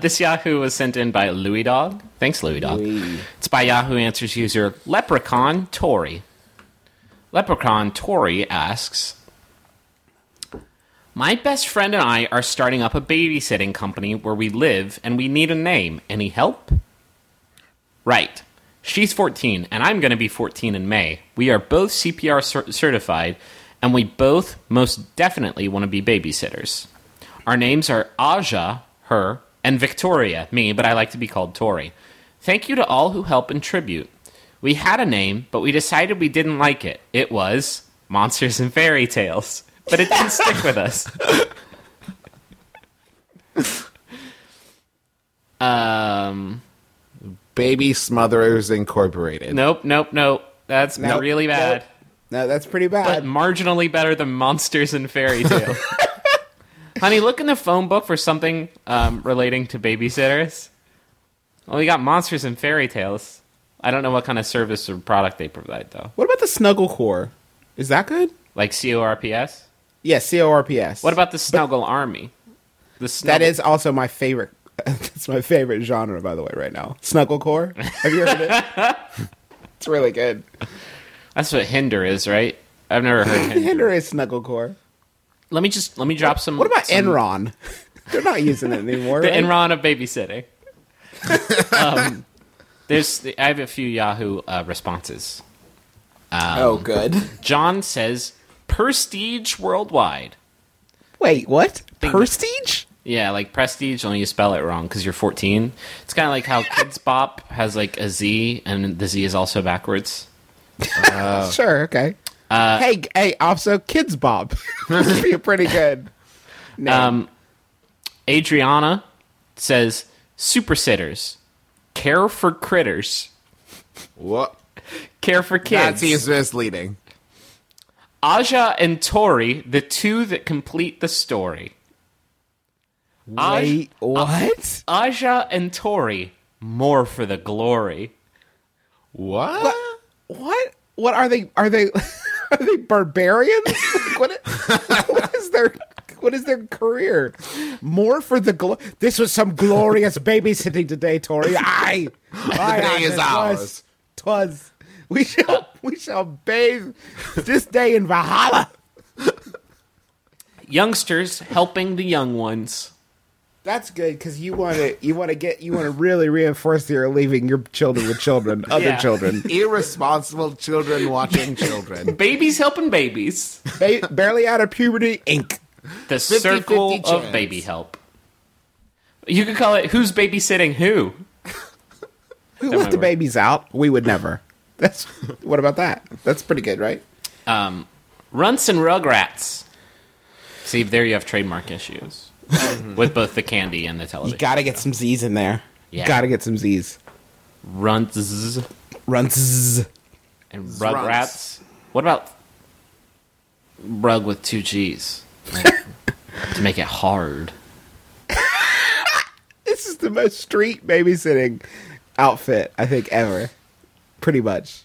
This Yahoo was sent in by Louis Dog. Thanks, Louis Dog. It's by Yahoo Answers user Leprechaun Tory. Leprechaun Tory asks My best friend and I are starting up a babysitting company where we live and we need a name. Any help? Right. She's 14 and I'm going to be 14 in May. We are both CPR cer- certified and we both most definitely want to be babysitters. Our names are Aja, her, and Victoria, me, but I like to be called Tori. Thank you to all who help and tribute. We had a name, but we decided we didn't like it. It was Monsters and Fairy Tales, but it didn't stick with us. Um, Baby Smothers Incorporated. nope, nope, nope. That's Nope, really bad. nope. No, that's pretty bad. But bad. marginally better than Monsters and Fairy Tales. Honey, look in the phone book for something um, relating to babysitters. Well, we got Monsters and Fairy Tales. I don't know what kind of service or product they provide, though. What about the Snuggle Core? Is that good? Like CORPS? Yes, C O R P S. What about the Snuggle Army? The? Snuggle- Is also my favorite. That's my favorite genre, by the way, right now. Snugglecore. Have you heard it? it's really good. That's what Hinder is, right? I've never heard Hinder. Hinder is Snugglecore. Let me just let me drop some. What about some, Enron? They're not using it anymore. the right? Enron of babysitting? um, there's I have a few Yahoo uh, responses. oh, good. John says Prestige worldwide. Wait, what? Bing. Prestige? Yeah, like prestige, only you spell it wrong because you're 14. It's kind of like how Kidz Bop has like a Z, and the Z is also backwards. Sure, okay. Hey, hey, also Kids Bob. Would be a pretty good. Name. Um, Adriana says super sitters, care for critters, What? care for That kids. seems misleading. Aja and Tori, the two that complete the story. Aj- Wait, what? Aja and Tori, more for the glory. What? What? What are they? Are they? Are they barbarians? Like, what, what is their? What is their career? More for the glo- This was some glorious babysitting today, Tori. Aye, Aye, day is Agnes, ours. was. Twas. We shall. We shall bathe this day in Valhalla. Youngsters helping the young ones. That's good because you want to. You want to get. You want to really reinforce that you're leaving your children with children, other Yeah. children. Irresponsible children watching children. Babies helping babies. Ba- barely out of puberty, ink. The circle of baby help. You could call it who's babysitting who. Who That let the work. babies out? We would never. That's what about that? That's pretty good, right? Um, Runts and Rugrats. See, there you have trademark issues Mm-hmm. with both the candy and the You television. got to get some Z's in there. Yeah. Got to get some Z's. Runts Runs. and Rugrats. What about rug with two G's? Like, to make it hard. This is the most street babysitting outfit I think ever. Pretty much.